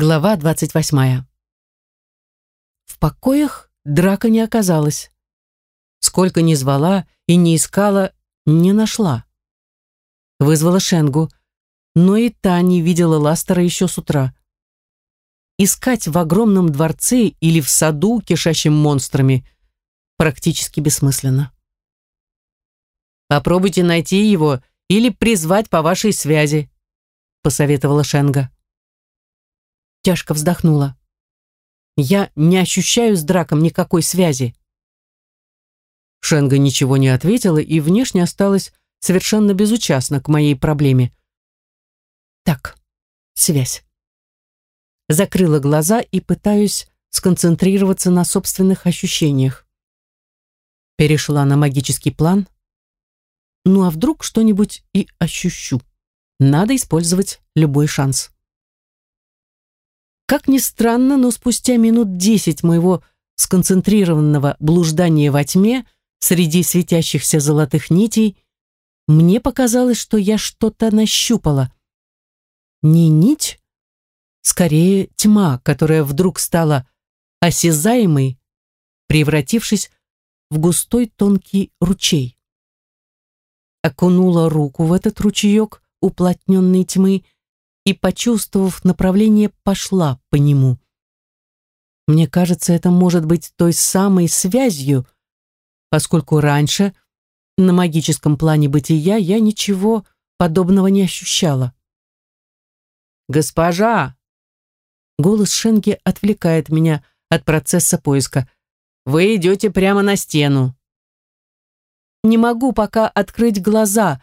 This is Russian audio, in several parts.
Глава двадцать восьмая. В покоях драка не оказалась. Сколько ни звала и не искала, не нашла. Вызвала Шенгу, но и та не видела Ластера еще с утра. Искать в огромном дворце или в саду, кишащем монстрами, практически бессмысленно. «Попробуйте найти его или призвать по вашей связи», посоветовала Шенга тяжко вздохнула. «Я не ощущаю с Драком никакой связи». Шенга ничего не ответила и внешне осталась совершенно безучастна к моей проблеме. Так, связь. Закрыла глаза и пытаюсь сконцентрироваться на собственных ощущениях. Перешла на магический план. Ну а вдруг что-нибудь и ощущу? Надо использовать любой шанс. Как ни странно, но спустя минут десять моего сконцентрированного блуждания во тьме среди светящихся золотых нитей мне показалось, что я что-то нащупала. Не нить, скорее тьма, которая вдруг стала осязаемой, превратившись в густой тонкий ручей. Окунула руку в этот ручеек уплотненной тьмы и, почувствовав направление, пошла по нему. Мне кажется, это может быть той самой связью, поскольку раньше на магическом плане бытия я ничего подобного не ощущала. «Госпожа!» Голос Шенги отвлекает меня от процесса поиска. «Вы идете прямо на стену». «Не могу пока открыть глаза»,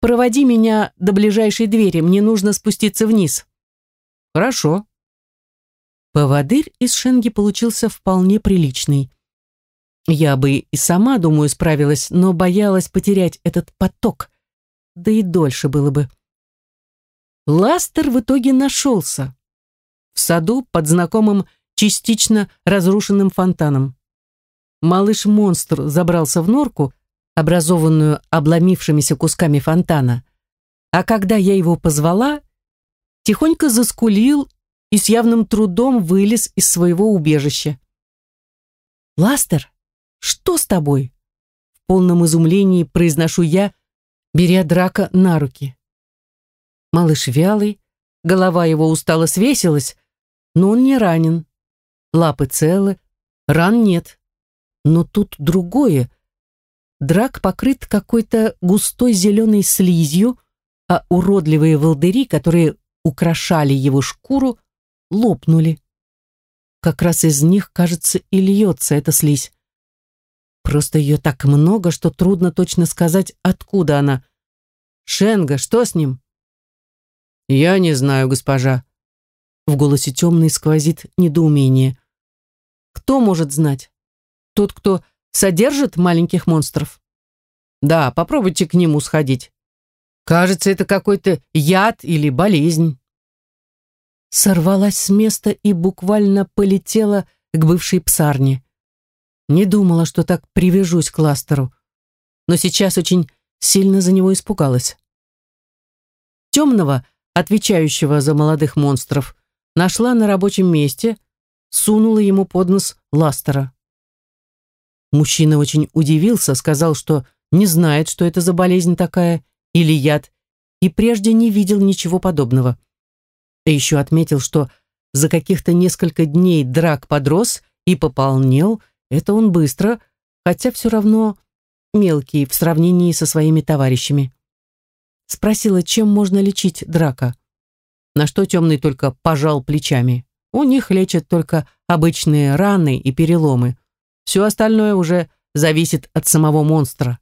Проводи меня до ближайшей двери, мне нужно спуститься вниз. Хорошо. Поводырь из Шенги получился вполне приличный. Я бы и сама, думаю, справилась, но боялась потерять этот поток. Да и дольше было бы. Ластер в итоге нашелся. В саду под знакомым частично разрушенным фонтаном. Малыш-монстр забрался в норку, образованную обломившимися кусками фонтана. А когда я его позвала, тихонько заскулил и с явным трудом вылез из своего убежища. «Ластер, что с тобой?» В полном изумлении произношу я, беря драка на руки. Малыш вялый, голова его устало свесилась, но он не ранен. Лапы целы, ран нет. Но тут другое, Драк покрыт какой-то густой зеленой слизью, а уродливые волдыри, которые украшали его шкуру, лопнули. Как раз из них, кажется, и льется эта слизь. Просто ее так много, что трудно точно сказать, откуда она. «Шенга, что с ним?» «Я не знаю, госпожа». В голосе темной сквозит недоумение. «Кто может знать? Тот, кто содержит маленьких монстров? Да, попробуйте к нему сходить. Кажется, это какой-то яд или болезнь. Сорвалась с места и буквально полетела к бывшей псарне. Не думала, что так привяжусь к Ластеру, но сейчас очень сильно за него испугалась. Темного, отвечающего за молодых монстров, нашла на рабочем месте, сунула ему под нос Ластера. Мужчина очень удивился, сказал, что не знает, что это за болезнь такая или яд, и прежде не видел ничего подобного. И еще отметил, что за каких-то несколько дней драк подрос и пополнел, это он быстро, хотя все равно мелкий в сравнении со своими товарищами. Спросила, чем можно лечить драка. На что темный только пожал плечами. У них лечат только обычные раны и переломы. Все остальное уже зависит от самого монстра.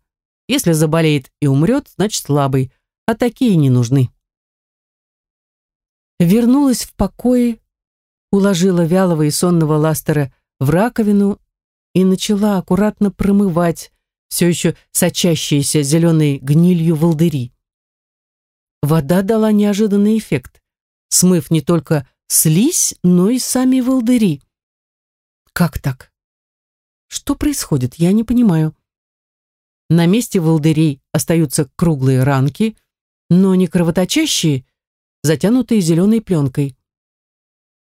Если заболеет и умрет, значит слабый, а такие не нужны. Вернулась в покое, уложила вялого и сонного ластера в раковину и начала аккуратно промывать все еще сочащиеся зеленой гнилью волдыри. Вода дала неожиданный эффект, смыв не только слизь, но и сами волдыри. Как так? Что происходит, я не понимаю. На месте волдырей остаются круглые ранки, но не кровоточащие, затянутые зеленой пленкой.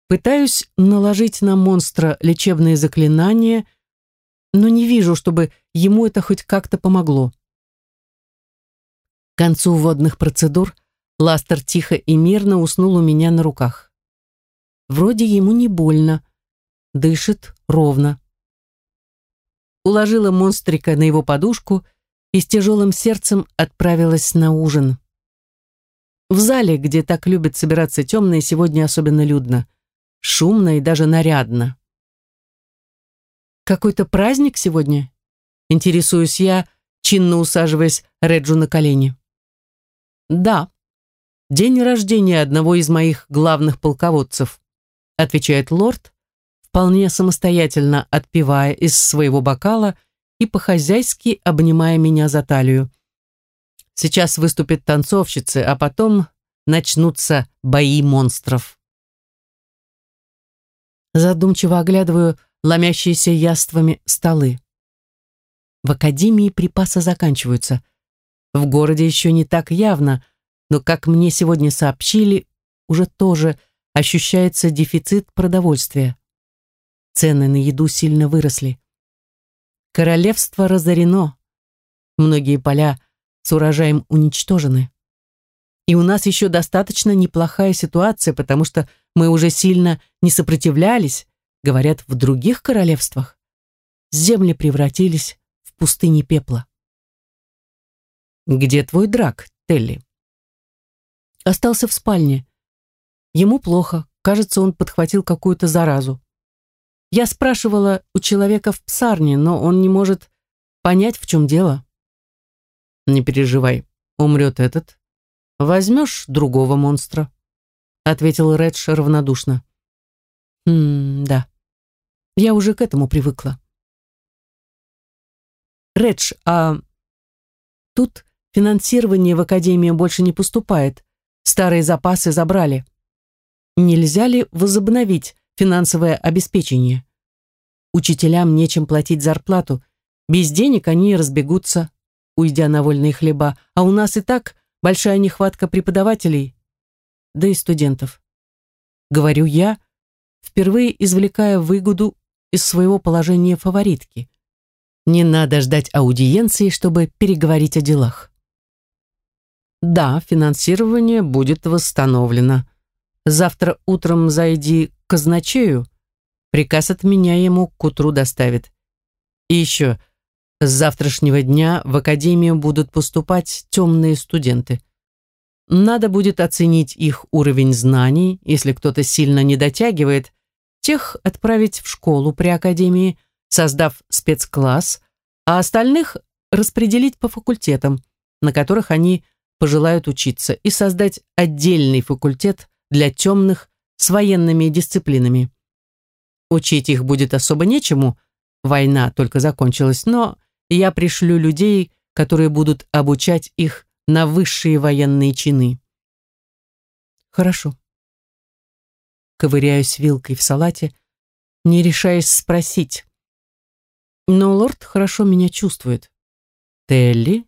Пытаюсь наложить на монстра лечебные заклинания, но не вижу, чтобы ему это хоть как-то помогло. К концу водных процедур Ластер тихо и мирно уснул у меня на руках. Вроде ему не больно, дышит ровно. Уложила монстрика на его подушку и с тяжелым сердцем отправилась на ужин. В зале, где так любят собираться темные, сегодня особенно людно шумно и даже нарядно. «Какой-то праздник сегодня?» Интересуюсь я, чинно усаживаясь Реджу на колени. «Да, день рождения одного из моих главных полководцев», отвечает лорд, вполне самостоятельно отпивая из своего бокала и по-хозяйски обнимая меня за талию. Сейчас выступят танцовщицы, а потом начнутся бои монстров. Задумчиво оглядываю ломящиеся яствами столы. В академии припасы заканчиваются. В городе еще не так явно, но, как мне сегодня сообщили, уже тоже ощущается дефицит продовольствия. Цены на еду сильно выросли. Королевство разорено. Многие поля с урожаем уничтожены. И у нас еще достаточно неплохая ситуация, потому что мы уже сильно не сопротивлялись, говорят, в других королевствах. Земли превратились в пустыни пепла. «Где твой драк, Телли?» Остался в спальне. Ему плохо, кажется, он подхватил какую-то заразу. Я спрашивала у человека в псарне, но он не может понять, в чем дело. «Не переживай, умрет этот, Возьмешь другого монстра?» Ответил Редж равнодушно. «Хм, да. Я уже к этому привыкла». «Редж, а тут финансирование в Академию больше не поступает. Старые запасы забрали. Нельзя ли возобновить финансовое обеспечение? Учителям нечем платить зарплату. Без денег они разбегутся, уйдя на вольные хлеба, а у нас и так большая нехватка преподавателей, да и студентов. Говорю я, впервые извлекая выгоду из своего положения фаворитки. Не надо ждать аудиенции, чтобы переговорить о делах. Да, финансирование будет восстановлено. Завтра утром зайди к казначею, приказ от меня ему к утру доставит. И еще, с завтрашнего дня в академию будут поступать темные студенты. Надо будет оценить их уровень знаний, если кто-то сильно не дотягивает, тех отправить в школу при академии, создав спецкласс, а остальных распределить по факультетам, на которых они пожелают учиться, и создать отдельный факультет для темных с военными дисциплинами. Учить их будет особо нечему, война только закончилась, но я пришлю людей, которые будут обучать их на высшие военные чины. Хорошо. Ковыряюсь вилкой в салате, не решаясь спросить. Но лорд хорошо меня чувствует. Телли,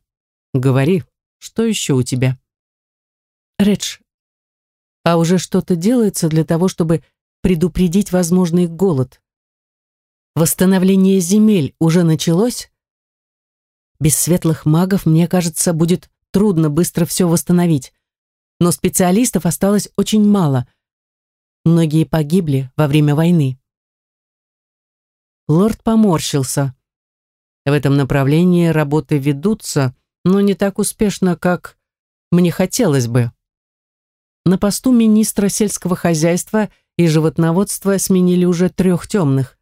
говори, что еще у тебя? Редж, а уже что-то делается для того, чтобы предупредить возможный голод. Восстановление земель уже началось? Без светлых магов, мне кажется, будет трудно быстро все восстановить. Но специалистов осталось очень мало. Многие погибли во время войны. Лорд поморщился. В этом направлении работы ведутся, но не так успешно, как мне хотелось бы. На посту министра сельского хозяйства и животноводства сменили уже трех темных.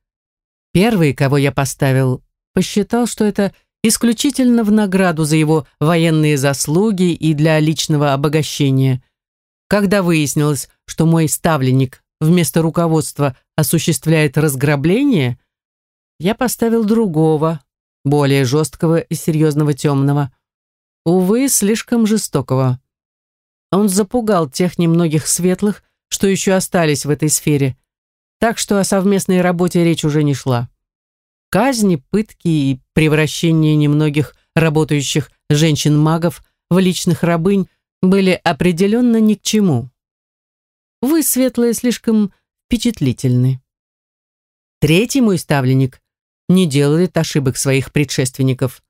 Первый, кого я поставил, посчитал, что это исключительно в награду за его военные заслуги и для личного обогащения. Когда выяснилось, что мой ставленник вместо руководства осуществляет разграбление, я поставил другого, более жесткого и серьезного темного. Увы, слишком жестокого. Он запугал тех немногих светлых, что еще остались в этой сфере, так что о совместной работе речь уже не шла. Казни, пытки и превращение немногих работающих женщин-магов в личных рабынь были определенно ни к чему. Вы, светлые, слишком впечатлительны. Третий мой ставленник не делает ошибок своих предшественников,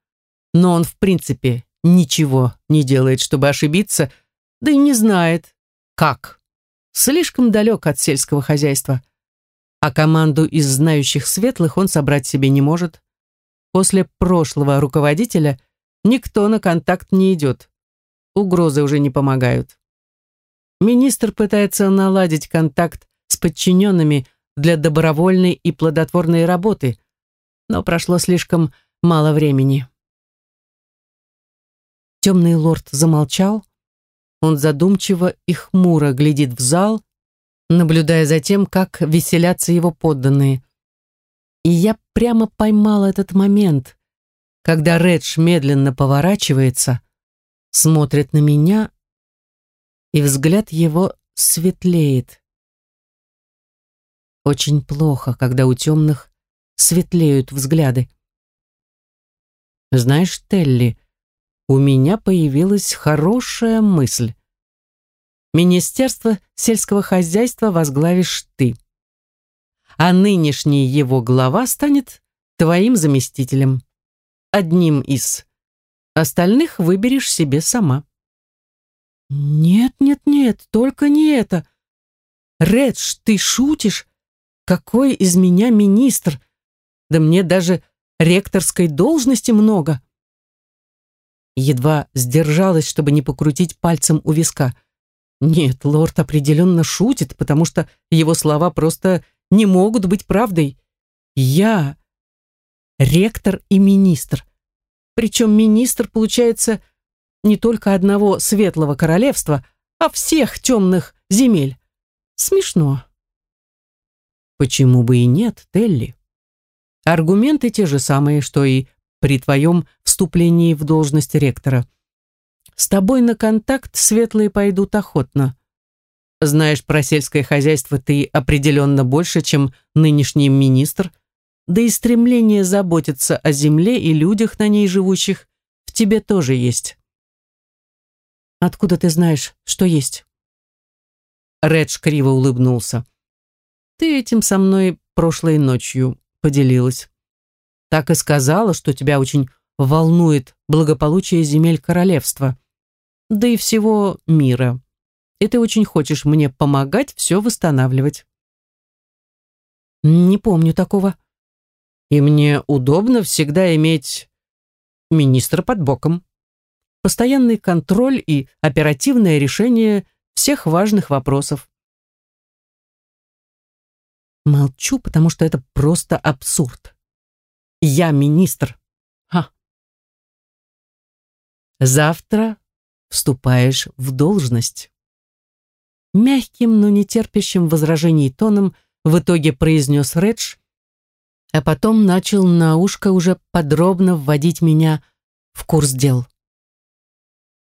но он в принципе ничего не делает, чтобы ошибиться, да и не знает, как. Слишком далек от сельского хозяйства. А команду из знающих светлых он собрать себе не может. После прошлого руководителя никто на контакт не идет. Угрозы уже не помогают. Министр пытается наладить контакт с подчиненными для добровольной и плодотворной работы, но прошло слишком мало времени. Темный лорд замолчал. Он задумчиво и хмуро глядит в зал, наблюдая за тем, как веселятся его подданные. И я прямо поймала этот момент, когда Редж медленно поворачивается, смотрит на меня, и взгляд его светлеет. Очень плохо, когда у темных светлеют взгляды. Знаешь, Телли, у меня появилась хорошая мысль. Министерство сельского хозяйства возглавишь ты. А нынешний его глава станет твоим заместителем. Одним из. Остальных выберешь себе сама. Нет, нет, нет, только не это. Редж, ты шутишь? Какой из меня министр? Да мне даже ректорской должности много едва сдержалась, чтобы не покрутить пальцем у виска. Нет, лорд определенно шутит, потому что его слова просто не могут быть правдой. Я ректор и министр. Причем министр, получается, не только одного светлого королевства, а всех темных земель. Смешно. Почему бы и нет, Телли? Аргументы те же самые, что и при твоем вступлении в должность ректора. С тобой на контакт светлые пойдут охотно. Знаешь про сельское хозяйство ты определенно больше, чем нынешний министр, да и стремление заботиться о земле и людях на ней живущих в тебе тоже есть. Откуда ты знаешь, что есть? Редж криво улыбнулся. Ты этим со мной прошлой ночью поделилась. Так и сказала, что тебя очень волнует благополучие земель королевства, да и всего мира. И ты очень хочешь мне помогать все восстанавливать. Не помню такого. И мне удобно всегда иметь министра под боком. Постоянный контроль и оперативное решение всех важных вопросов. Молчу, потому что это просто абсурд. Я министр. Ха. Завтра вступаешь в должность. Мягким, но не терпящим возражений тоном в итоге произнес Редж, а потом начал на ушко уже подробно вводить меня в курс дел.